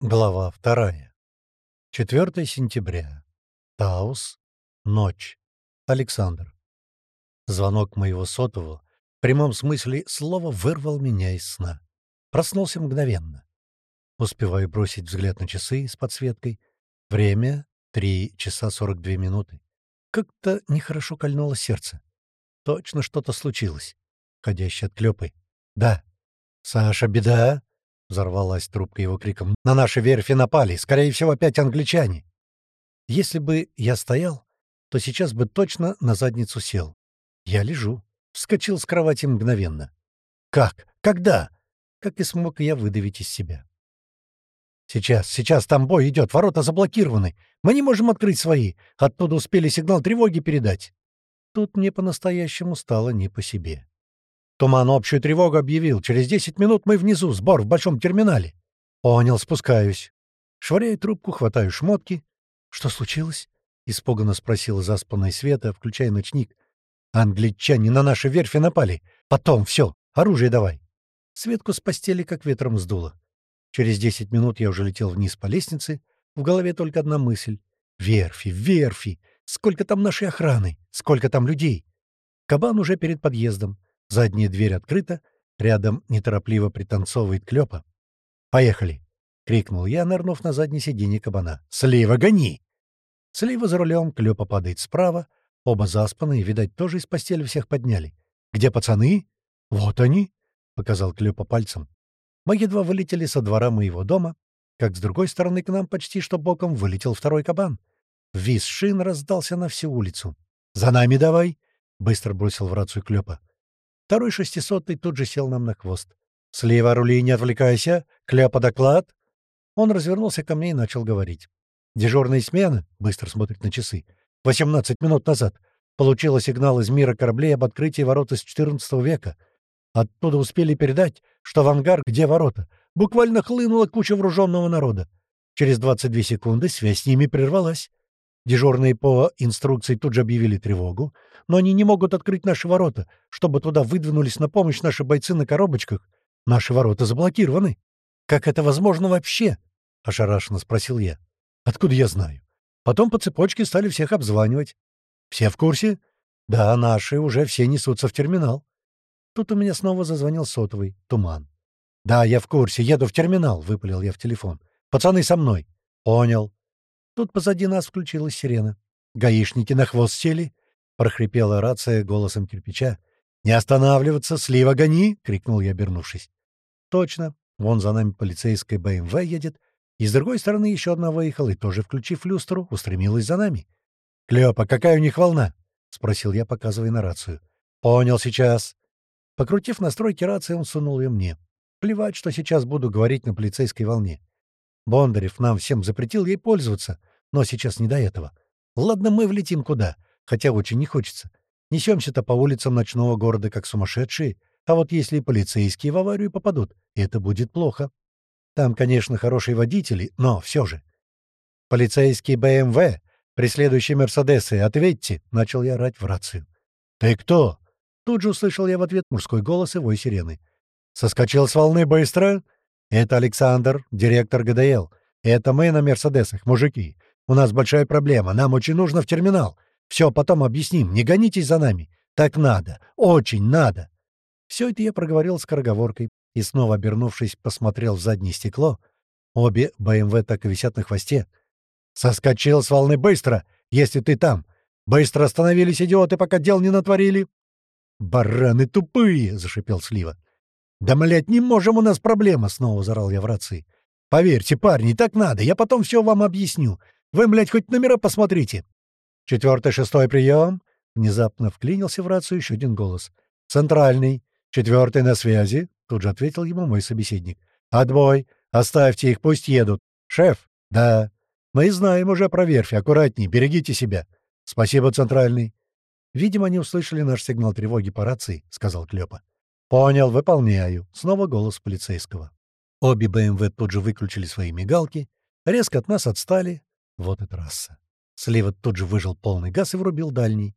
Глава вторая. 4 сентября. Таус. Ночь. Александр. Звонок моего сотового в прямом смысле слова вырвал меня из сна. Проснулся мгновенно. Успеваю бросить взгляд на часы с подсветкой. Время — 3 часа 42 минуты. Как-то нехорошо кольнуло сердце. Точно что-то случилось. Ходящий от клёпы. Да. Саша, беда? Взорвалась трубка его криком. «На наши верфи напали! Скорее всего, опять англичане!» Если бы я стоял, то сейчас бы точно на задницу сел. Я лежу. Вскочил с кровати мгновенно. «Как? Когда?» Как и смог я выдавить из себя. «Сейчас, сейчас там бой идет, ворота заблокированы. Мы не можем открыть свои. Оттуда успели сигнал тревоги передать». Тут мне по-настоящему стало не по себе. Туман общую тревогу объявил. Через десять минут мы внизу, сбор в большом терминале. Понял, спускаюсь. Швыряю трубку, хватаю шмотки. Что случилось? Испуганно спросила заспанная Света, включая ночник. Англичане на наши верфи напали. Потом, все, оружие давай. Светку с постели как ветром сдуло. Через десять минут я уже летел вниз по лестнице. В голове только одна мысль. Верфи, верфи! Сколько там нашей охраны? Сколько там людей? Кабан уже перед подъездом. Задняя дверь открыта, рядом неторопливо пританцовывает Клёпа. «Поехали!» — крикнул я, нырнув на заднее сиденье кабана. «Слива, гони!» Слива за рулем, Клёпа падает справа. Оба заспанные, видать, тоже из постели всех подняли. «Где пацаны?» «Вот они!» — показал Клёпа пальцем. Мы едва вылетели со двора моего дома, как с другой стороны к нам почти что боком вылетел второй кабан. Виз шин раздался на всю улицу. «За нами давай!» — быстро бросил в рацию Клёпа. Второй шестисотый тут же сел нам на хвост. «Слева рули, не отвлекайся! Кляпа доклад!» Он развернулся ко мне и начал говорить. «Дежурная смена», — быстро смотрит на часы, — «18 минут назад. Получила сигнал из мира кораблей об открытии ворот из XIV века. Оттуда успели передать, что в ангар, где ворота, буквально хлынула куча вооруженного народа. Через 22 секунды связь с ними прервалась. Дежурные по инструкции тут же объявили тревогу, но они не могут открыть наши ворота, чтобы туда выдвинулись на помощь наши бойцы на коробочках. Наши ворота заблокированы. Как это возможно вообще? — ошарашенно спросил я. Откуда я знаю? Потом по цепочке стали всех обзванивать. Все в курсе? Да, наши уже все несутся в терминал. Тут у меня снова зазвонил сотовый. Туман. «Да, я в курсе. Еду в терминал», — выпалил я в телефон. «Пацаны со мной». «Понял». Тут позади нас включилась сирена. «Гаишники на хвост сели!» — прохрипела рация голосом кирпича. «Не останавливаться! Слива гони!» — крикнул я, обернувшись. «Точно. Вон за нами полицейская БМВ едет. И с другой стороны еще одна выехала и тоже, включив люстру, устремилась за нами. «Клёпа, какая у них волна?» — спросил я, показывая на рацию. «Понял сейчас». Покрутив настройки рации, он сунул ее мне. Плевать, что сейчас буду говорить на полицейской волне. Бондарев нам всем запретил ей пользоваться, но сейчас не до этого. Ладно, мы влетим куда, хотя очень не хочется. Несемся-то по улицам ночного города как сумасшедшие, а вот если полицейские в аварию попадут, это будет плохо. Там, конечно, хорошие водители, но все же. «Полицейский БМВ, преследующий Мерседесы, ответьте!» — начал я орать в рацию. «Ты кто?» Тут же услышал я в ответ мужской голос и вой сирены. «Соскочил с волны быстро?» «Это Александр, директор ГДЛ. Это мы на «Мерседесах», мужики. У нас большая проблема. Нам очень нужно в терминал. Все, потом объясним. Не гонитесь за нами. Так надо. Очень надо». Все это я проговорил скороговоркой и, снова обернувшись, посмотрел в заднее стекло. Обе БМВ так и висят на хвосте. «Соскочил с волны быстро, если ты там. Быстро остановились идиоты, пока дел не натворили». «Бараны тупые!» — зашипел Слива. «Да, млядь, не можем, у нас проблема!» — снова зарал я в рации. «Поверьте, парни, так надо, я потом все вам объясню. Вы, млядь, хоть номера посмотрите». «Четвертый, шестой прием!» — внезапно вклинился в рацию еще один голос. «Центральный. Четвертый на связи», — тут же ответил ему мой собеседник. «Отбой. Оставьте их, пусть едут. Шеф?» «Да». «Мы знаем уже про верфь. Аккуратней, берегите себя». «Спасибо, Центральный». «Видимо, они услышали наш сигнал тревоги по рации», — сказал Клёпа. «Понял, выполняю». Снова голос полицейского. Обе БМВ тут же выключили свои мигалки, резко от нас отстали. Вот и трасса. Слива тут же выжил полный газ и врубил дальний.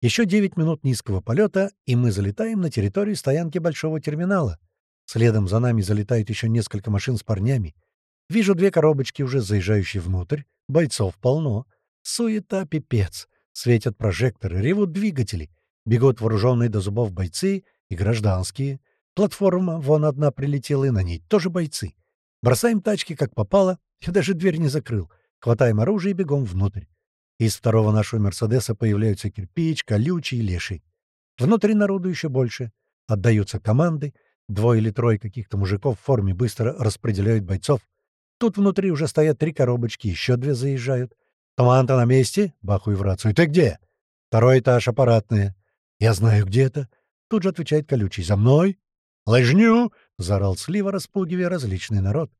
Еще 9 минут низкого полета, и мы залетаем на территорию стоянки большого терминала. Следом за нами залетает еще несколько машин с парнями. Вижу две коробочки, уже заезжающие внутрь. Бойцов полно. Суета пипец. Светят прожекторы, ревут двигатели. Бегут вооруженные до зубов бойцы и гражданские. Платформа, вон одна прилетела, и на ней тоже бойцы. Бросаем тачки, как попало. Я даже дверь не закрыл. Хватаем оружие и бегом внутрь. Из второго нашего «Мерседеса» появляются кирпич, колючий и леший. Внутри народу еще больше. Отдаются команды. Двое или трое каких-то мужиков в форме быстро распределяют бойцов. Тут внутри уже стоят три коробочки, еще две заезжают. «Туман-то на месте?» — бахую в рацию. «Ты где?» «Второй этаж, аппаратная». «Я знаю, где это». Тут же отвечает колючий. «За мной?» «Лыжню!» — заорал Слива, распугивая различный народ.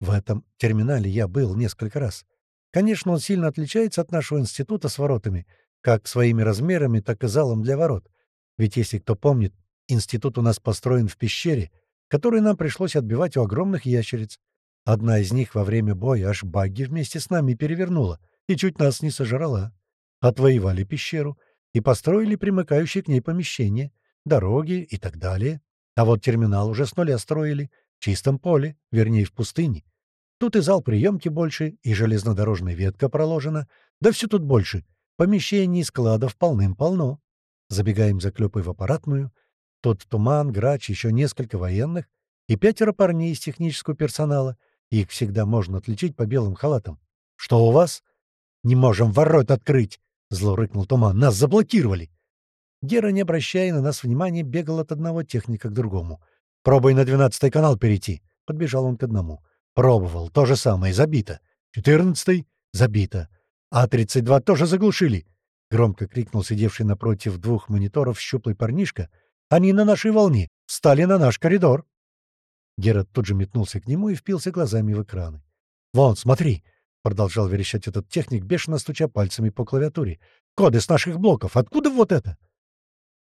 В этом терминале я был несколько раз. Конечно, он сильно отличается от нашего института с воротами, как своими размерами, так и залом для ворот. Ведь, если кто помнит, институт у нас построен в пещере, которую нам пришлось отбивать у огромных ящериц. Одна из них во время боя аж багги вместе с нами перевернула и чуть нас не сожрала. Отвоевали пещеру и построили примыкающие к ней помещения, дороги и так далее. А вот терминал уже с нуля строили, в чистом поле, вернее, в пустыне. Тут и зал приемки больше, и железнодорожная ветка проложена, да все тут больше. Помещений и складов полным-полно. Забегаем за Клёпой в аппаратную. Тут Туман, Грач, еще несколько военных и пятеро парней из технического персонала. Их всегда можно отличить по белым халатам. «Что у вас?» «Не можем ворот открыть!» — зло рыкнул Туман. «Нас заблокировали!» Гера, не обращая на нас внимания, бегал от одного техника к другому. «Пробуй на двенадцатый канал перейти!» — подбежал он к одному. «Пробовал. То же самое. Забито. Четырнадцатый. Забито. А-32 тоже заглушили!» — громко крикнул сидевший напротив двух мониторов щуплый парнишка. «Они на нашей волне. Стали на наш коридор!» Герат тут же метнулся к нему и впился глазами в экраны. «Вон, смотри!» — продолжал верещать этот техник, бешено стуча пальцами по клавиатуре. «Коды с наших блоков! Откуда вот это?»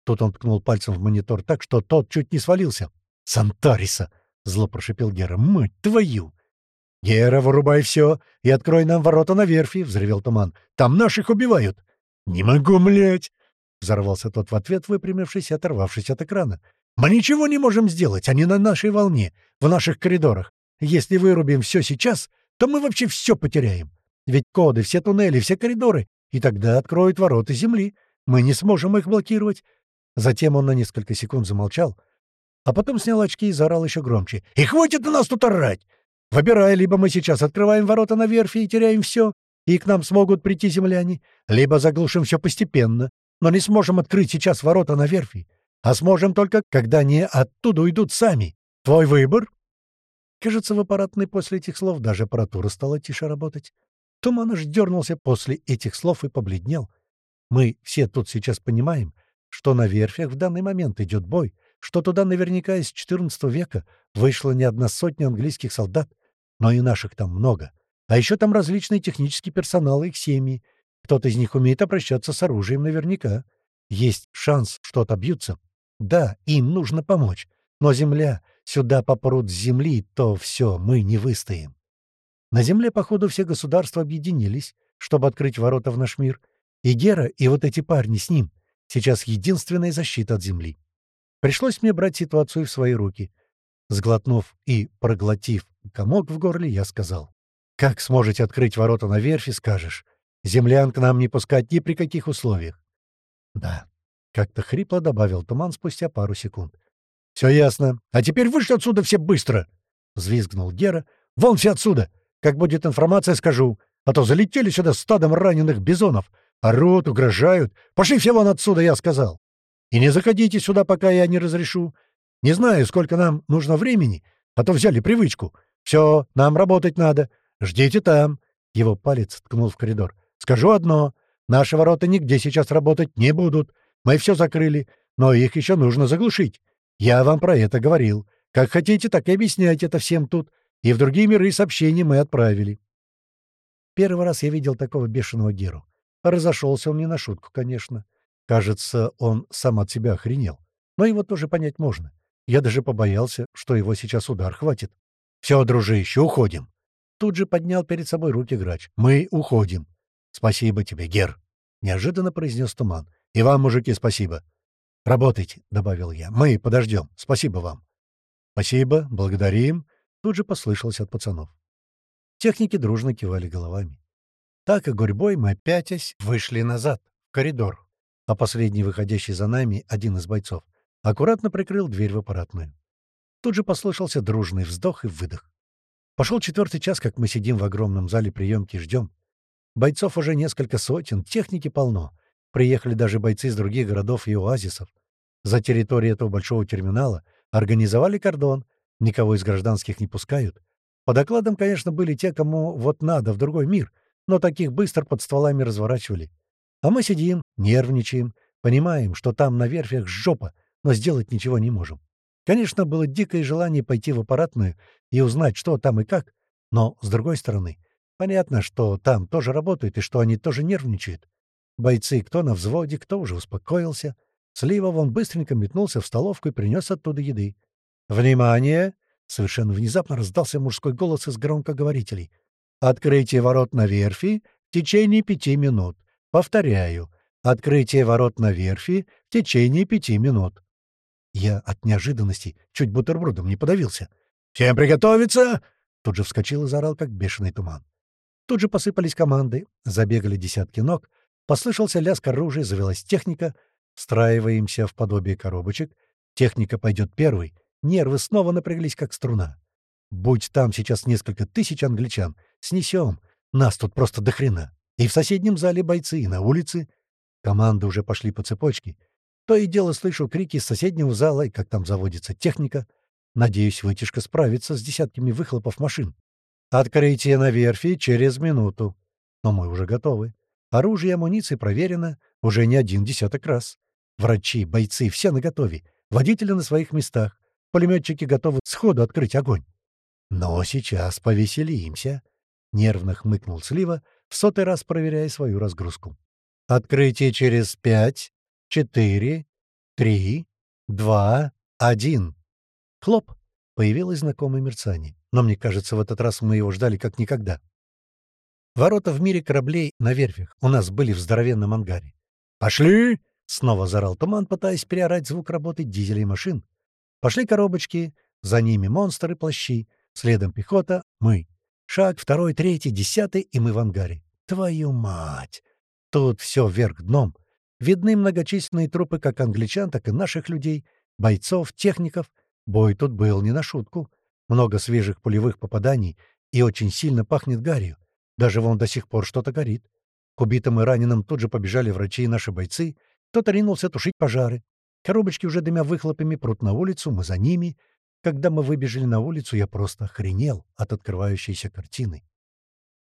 Тут он ткнул пальцем в монитор так, что тот чуть не свалился. «Сантариса!» — зло прошипел Гера. «Мать твою!» «Гера, вырубай все и открой нам ворота на верфи!» — взревел туман. «Там наших убивают!» «Не могу, млять!» — взорвался тот в ответ, выпрямившись и оторвавшись от экрана. «Мы ничего не можем сделать, они на нашей волне, в наших коридорах. Если вырубим все сейчас, то мы вообще все потеряем. Ведь коды, все туннели, все коридоры, и тогда откроют ворота Земли. Мы не сможем их блокировать. Затем он на несколько секунд замолчал, а потом снял очки и заорал еще громче. «И хватит на нас тут орать! Выбирай, либо мы сейчас открываем ворота на верфи и теряем все, и к нам смогут прийти земляне, либо заглушим все постепенно, но не сможем открыть сейчас ворота на верфи, а сможем только, когда они оттуда уйдут сами. Твой выбор?» Кажется, в аппаратной после этих слов даже аппаратура стала тише работать. Туман аж дернулся после этих слов и побледнел. Мы все тут сейчас понимаем, что на верфях в данный момент идет бой, что туда наверняка из XIV века вышла не одна сотня английских солдат, но и наших там много. А еще там различные технический персонал и их семьи. Кто-то из них умеет обращаться с оружием наверняка. Есть шанс, что отобьются. Да, им нужно помочь. Но земля, сюда попрут с земли, то все, мы не выстоим. На земле, походу, все государства объединились, чтобы открыть ворота в наш мир. И Гера, и вот эти парни с ним — Сейчас единственная защита от земли. Пришлось мне брать ситуацию в свои руки. Сглотнув и проглотив комок в горле, я сказал. «Как сможете открыть ворота на верфи, скажешь. Землян к нам не пускать ни при каких условиях». «Да», — как-то хрипло добавил туман спустя пару секунд. «Все ясно. А теперь вышли отсюда все быстро!» — взвизгнул Гера. «Вон все отсюда! Как будет информация, скажу. А то залетели сюда стадом раненых бизонов. Орут, угрожают. Пошли все вон отсюда, я сказал. И не заходите сюда, пока я не разрешу. Не знаю, сколько нам нужно времени, а то взяли привычку. Все, нам работать надо. Ждите там. Его палец ткнул в коридор. Скажу одно. Наши ворота нигде сейчас работать не будут. Мы все закрыли, но их еще нужно заглушить. Я вам про это говорил. Как хотите, так и объясняйте это всем тут. И в другие миры сообщения мы отправили. Первый раз я видел такого бешеного Геру. Разошелся он не на шутку, конечно. Кажется, он сам от себя охренел. Но его тоже понять можно. Я даже побоялся, что его сейчас удар хватит. «Все, дружище, уходим!» Тут же поднял перед собой руки грач. «Мы уходим!» «Спасибо тебе, Гер!» — неожиданно произнес Туман. «И вам, мужики, спасибо!» «Работайте!» — добавил я. «Мы подождем. Спасибо вам!» «Спасибо, благодарим!» — тут же послышалось от пацанов. Техники дружно кивали головами. Так и гурьбой мы опятясь вышли назад, в коридор, а последний, выходящий за нами, один из бойцов, аккуратно прикрыл дверь в аппаратную. Тут же послышался дружный вздох и выдох. Пошел четвертый час, как мы сидим в огромном зале приемки и ждем. Бойцов уже несколько сотен, техники полно. Приехали даже бойцы из других городов и оазисов. За территорией этого большого терминала организовали кордон, никого из гражданских не пускают. По докладам, конечно, были те, кому вот надо, в другой мир, но таких быстро под стволами разворачивали. А мы сидим, нервничаем, понимаем, что там на верфях жопа, но сделать ничего не можем. Конечно, было дикое желание пойти в аппаратную и узнать, что там и как, но, с другой стороны, понятно, что там тоже работают и что они тоже нервничают. Бойцы кто на взводе, кто уже успокоился. Слива вон быстренько метнулся в столовку и принес оттуда еды. «Внимание!» — совершенно внезапно раздался мужской голос из громкоговорителей. «Открытие ворот на верфи в течение пяти минут. Повторяю, открытие ворот на верфи в течение пяти минут». Я от неожиданности чуть бутербродом не подавился. «Всем приготовиться!» Тут же вскочил и заорал, как бешеный туман. Тут же посыпались команды, забегали десятки ног, Послышался лязг оружия, завелась техника. Встраиваемся в подобие коробочек. Техника пойдет первой. Нервы снова напряглись, как струна. Будь там сейчас несколько тысяч англичан, снесем. Нас тут просто до хрена. И в соседнем зале бойцы, и на улице. Команды уже пошли по цепочке. То и дело слышу крики из соседнего зала, и как там заводится техника. Надеюсь, вытяжка справится с десятками выхлопов машин. Открытие на верфи через минуту. Но мы уже готовы. Оружие и амуниция проверено уже не один десяток раз. Врачи, бойцы, все наготове. Водители на своих местах. Пулеметчики готовы сходу открыть огонь. Но сейчас повеселимся. Нервно хмыкнул Слива, в сотый раз проверяя свою разгрузку. Открытие через пять, четыре, три, два, один. Хлоп! Появилось знакомое мерцание. Но мне кажется, в этот раз мы его ждали как никогда. Ворота в мире кораблей на верфях у нас были в здоровенном ангаре. «Пошли!» — снова зарал туман, пытаясь переорать звук работы дизелей машин. Пошли коробочки, за ними монстры, плащи, следом пехота, мы. Шаг, второй, третий, десятый, и мы в ангаре. Твою мать! Тут все вверх дном. Видны многочисленные трупы как англичан, так и наших людей, бойцов, техников. Бой тут был не на шутку. Много свежих пулевых попаданий и очень сильно пахнет гарью. Даже вон до сих пор что-то горит. К убитым и раненым тут же побежали врачи и наши бойцы. Кто-то ринулся тушить пожары. Коробочки уже дымя выхлопами прут на улицу, мы за ними. Когда мы выбежали на улицу, я просто охренел от открывающейся картины.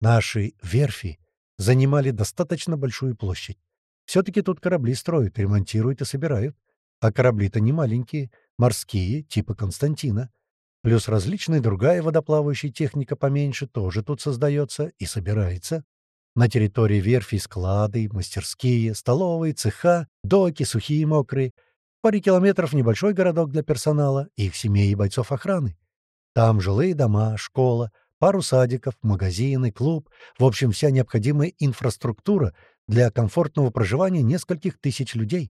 Наши верфи занимали достаточно большую площадь. Все-таки тут корабли строят, ремонтируют и собирают. А корабли-то не маленькие, морские, типа Константина. Плюс различная другая водоплавающая техника поменьше тоже тут создается и собирается. На территории верфи склады, мастерские, столовые, цеха, доки, сухие и мокрые. Паре километров небольшой городок для персонала, их семей и бойцов охраны. Там жилые дома, школа, пару садиков, магазины, клуб, в общем, вся необходимая инфраструктура для комфортного проживания нескольких тысяч людей.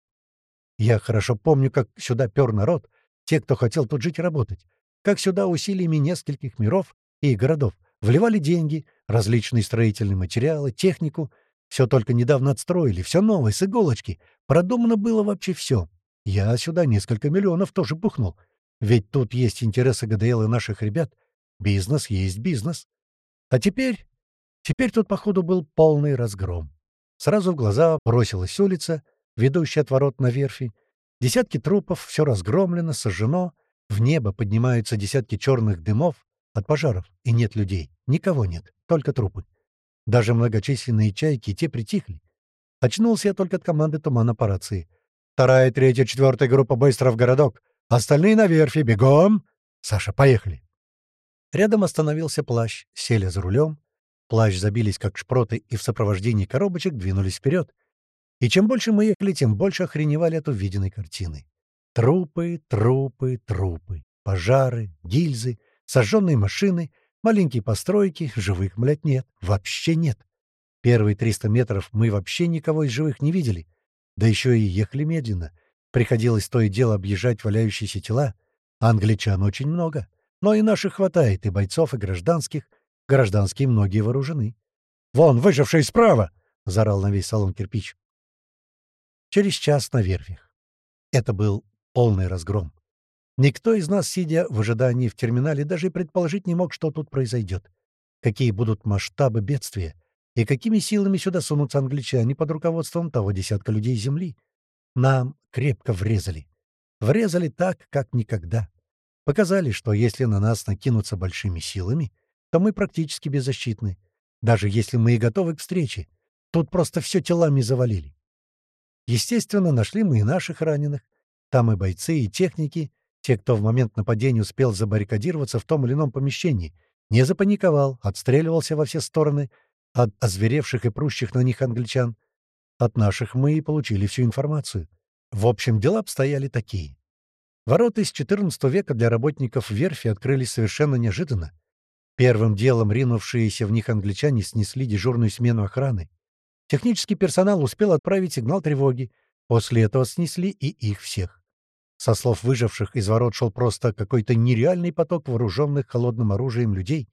Я хорошо помню, как сюда пер народ, те, кто хотел тут жить и работать как сюда усилиями нескольких миров и городов вливали деньги, различные строительные материалы, технику. Все только недавно отстроили, все новое, с иголочки. Продумано было вообще все. Я сюда несколько миллионов тоже пухнул. Ведь тут есть интересы ГДЛ и наших ребят. Бизнес есть бизнес. А теперь... Теперь тут, походу, был полный разгром. Сразу в глаза бросилась улица, ведущая от ворот на верфи. Десятки трупов, все разгромлено, сожжено. В небо поднимаются десятки черных дымов от пожаров, и нет людей. Никого нет, только трупы. Даже многочисленные чайки, те притихли. Очнулся я только от команды тумана по рации. «Вторая, третья, четвертая группа быстро в городок. Остальные на верфи. Бегом!» «Саша, поехали!» Рядом остановился плащ. Сели за рулем. Плащ забились, как шпроты, и в сопровождении коробочек двинулись вперед. И чем больше мы ехали, тем больше охреневали от увиденной картины. Трупы, трупы, трупы. Пожары, гильзы, сожженные машины, маленькие постройки, живых, блядь, нет. Вообще нет. Первые 300 метров мы вообще никого из живых не видели. Да еще и ехали медленно. Приходилось то и дело объезжать валяющиеся тела. Англичан очень много. Но и наших хватает, и бойцов, и гражданских. Гражданские многие вооружены. «Вон, выживший справа!» — заорал на весь салон кирпич. Через час на верфях. Это был полный разгром. Никто из нас, сидя в ожидании в терминале, даже и предположить не мог, что тут произойдет. Какие будут масштабы бедствия и какими силами сюда сунутся англичане под руководством того десятка людей Земли. Нам крепко врезали. Врезали так, как никогда. Показали, что если на нас накинутся большими силами, то мы практически беззащитны. Даже если мы и готовы к встрече. Тут просто все телами завалили. Естественно, нашли мы и наших раненых. Там и бойцы, и техники, те, кто в момент нападения успел забаррикадироваться в том или ином помещении, не запаниковал, отстреливался во все стороны от озверевших и прущих на них англичан. От наших мы и получили всю информацию. В общем, дела обстояли такие. Ворота из XIV века для работников верфи открылись совершенно неожиданно. Первым делом ринувшиеся в них англичане снесли дежурную смену охраны. Технический персонал успел отправить сигнал тревоги. После этого снесли и их всех. Со слов выживших, из ворот шел просто какой-то нереальный поток вооруженных холодным оружием людей.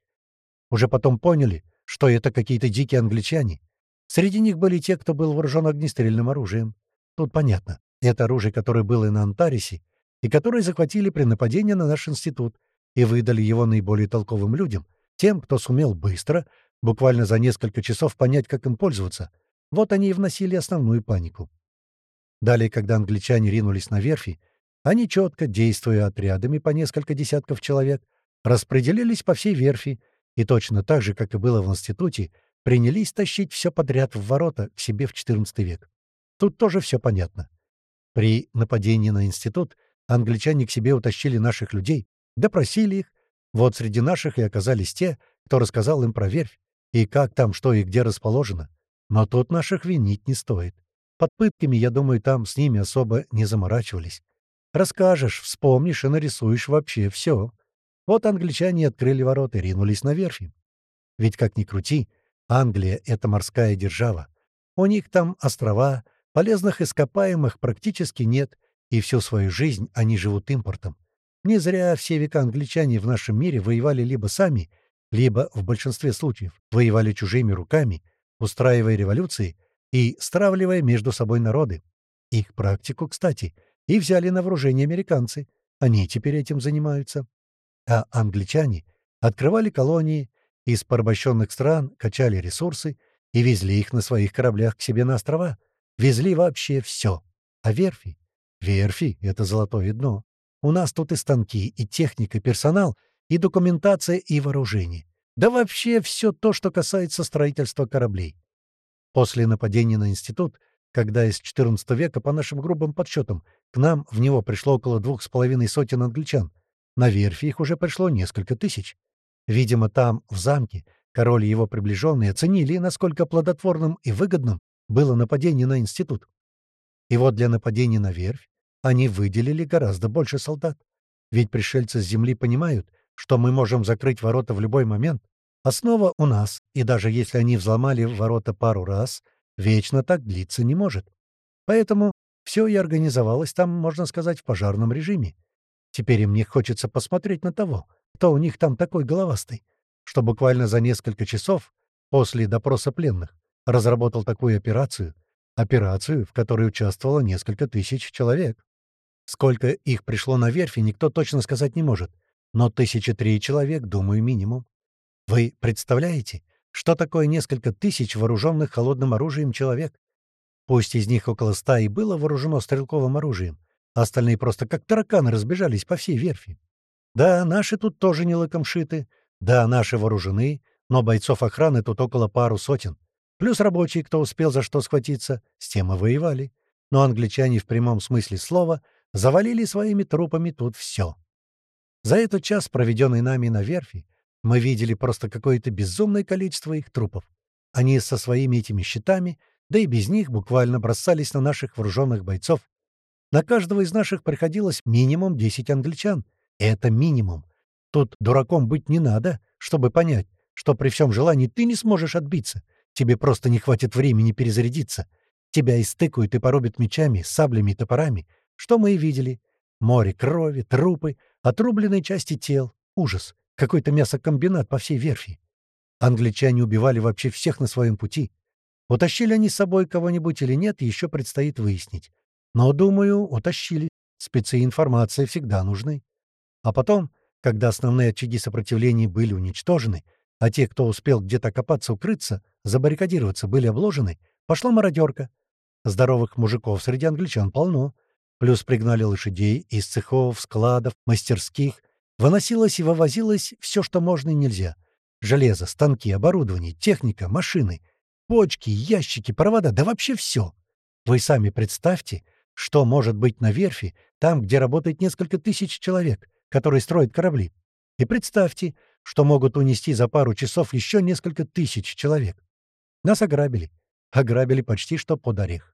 Уже потом поняли, что это какие-то дикие англичане. Среди них были те, кто был вооружен огнестрельным оружием. Тут понятно. Это оружие, которое было на Антарисе, и которое захватили при нападении на наш институт и выдали его наиболее толковым людям, тем, кто сумел быстро, буквально за несколько часов понять, как им пользоваться. Вот они и вносили основную панику. Далее, когда англичане ринулись на верфи, они четко, действуя отрядами по несколько десятков человек, распределились по всей верфи и точно так же, как и было в институте, принялись тащить все подряд в ворота к себе в XIV век. Тут тоже все понятно. При нападении на институт англичане к себе утащили наших людей, допросили их. Вот среди наших и оказались те, кто рассказал им про верфь, и как там, что и где расположено. Но тут наших винить не стоит. Под пытками, я думаю, там с ними особо не заморачивались. Расскажешь, вспомнишь и нарисуешь вообще все. Вот англичане открыли ворота и ринулись на верфи. Ведь, как ни крути, Англия — это морская держава. У них там острова, полезных ископаемых практически нет, и всю свою жизнь они живут импортом. Не зря все века англичане в нашем мире воевали либо сами, либо, в большинстве случаев, воевали чужими руками, устраивая революции и стравливая между собой народы. Их практику, кстати — и взяли на вооружение американцы. Они теперь этим занимаются. А англичане открывали колонии, из порабощенных стран качали ресурсы и везли их на своих кораблях к себе на острова. Везли вообще все. А верфи? Верфи — это золотое дно. У нас тут и станки, и техника, и персонал, и документация, и вооружение. Да вообще все то, что касается строительства кораблей. После нападения на институт когда из XIV века, по нашим грубым подсчетам, к нам в него пришло около двух с половиной сотен англичан. На верфи их уже пришло несколько тысяч. Видимо, там, в замке, король и его приближенные оценили, насколько плодотворным и выгодным было нападение на институт. И вот для нападения на верфь они выделили гораздо больше солдат. Ведь пришельцы с земли понимают, что мы можем закрыть ворота в любой момент. Основа у нас, и даже если они взломали ворота пару раз — Вечно так длиться не может. Поэтому все и организовалось там, можно сказать, в пожарном режиме. Теперь им не хочется посмотреть на того, кто у них там такой головастый, что буквально за несколько часов после допроса пленных разработал такую операцию, операцию, в которой участвовало несколько тысяч человек. Сколько их пришло на верфи, никто точно сказать не может, но тысячи три человек, думаю, минимум. Вы представляете, что такое несколько тысяч вооруженных холодным оружием человек? Пусть из них около ста и было вооружено стрелковым оружием, остальные просто как тараканы разбежались по всей верфи. Да, наши тут тоже не лыком шиты, да, наши вооружены, но бойцов охраны тут около пару сотен. Плюс рабочие, кто успел за что схватиться, с тем и воевали. Но англичане в прямом смысле слова завалили своими трупами тут все. За этот час, проведенный нами на верфи, мы видели просто какое-то безумное количество их трупов. Они со своими этими щитами, да и без них, буквально бросались на наших вооруженных бойцов. На каждого из наших приходилось минимум 10 англичан. Это минимум. Тут дураком быть не надо, чтобы понять, что при всем желании ты не сможешь отбиться. Тебе просто не хватит времени перезарядиться. Тебя истыкают и порубят мечами, саблями и топорами. Что мы и видели. Море крови, трупы, отрубленные части тел. Ужас. Какой-то мясокомбинат по всей верфи. Англичане убивали вообще всех на своем пути. Утащили они с собой кого-нибудь или нет, еще предстоит выяснить. Но, думаю, утащили. Спецы информация всегда нужны. А потом, когда основные очаги сопротивления были уничтожены, а те, кто успел где-то копаться, укрыться, забаррикадироваться, были обложены, пошла мародерка. Здоровых мужиков среди англичан полно. Плюс пригнали лошадей из цехов, складов, мастерских. Выносилось и вывозилось все, что можно и нельзя. Железо, станки, оборудование, техника, машины, почки, ящики, провода, да вообще все. Вы сами представьте, что может быть на верфи, там, где работает несколько тысяч человек, которые строят корабли. И представьте, что могут унести за пару часов еще несколько тысяч человек. Нас ограбили. Ограбили почти что под орех.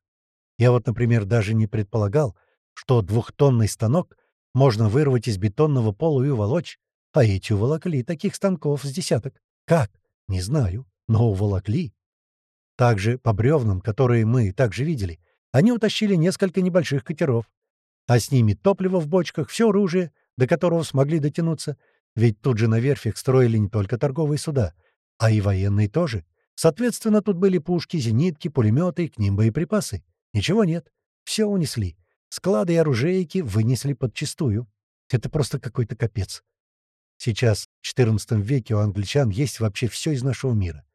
Я вот, например, даже не предполагал, что двухтонный станок можно вырвать из бетонного пола и уволочь, а эти уволокли таких станков с десяток. Как? Не знаю, но уволокли. Также по бревнам, которые мы также видели, они утащили несколько небольших катеров, а с ними топливо в бочках, все оружие, до которого смогли дотянуться, ведь тут же на верфях строили не только торговые суда, а и военные тоже. Соответственно, тут были пушки, зенитки, пулеметы, к ним боеприпасы. Ничего нет. Все унесли. Склады и оружейки вынесли подчистую. Это просто какой-то капец. Сейчас, в XIV веке, у англичан есть вообще все из нашего мира.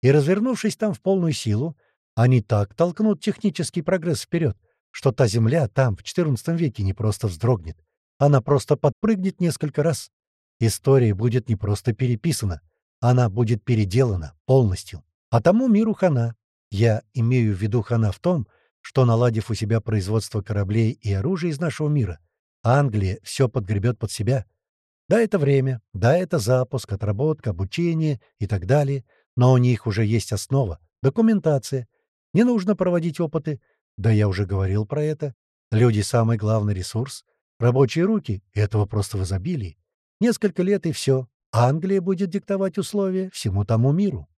И, развернувшись там в полную силу, они так толкнут технический прогресс вперед, что та земля там, в XIV веке, не просто вздрогнет. Она просто подпрыгнет несколько раз. История будет не просто переписана, она будет переделана полностью. А тому миру хана. Я имею в виду хана в том, что, наладив у себя производство кораблей и оружия из нашего мира, Англия все подгребет под себя. Да, это время, да, это запуск, отработка, обучение и так далее, но у них уже есть основа, документация. Не нужно проводить опыты. Да я уже говорил про это. Люди — самый главный ресурс. Рабочие руки — этого просто в изобилии. Несколько лет и все. Англия будет диктовать условия всему тому миру.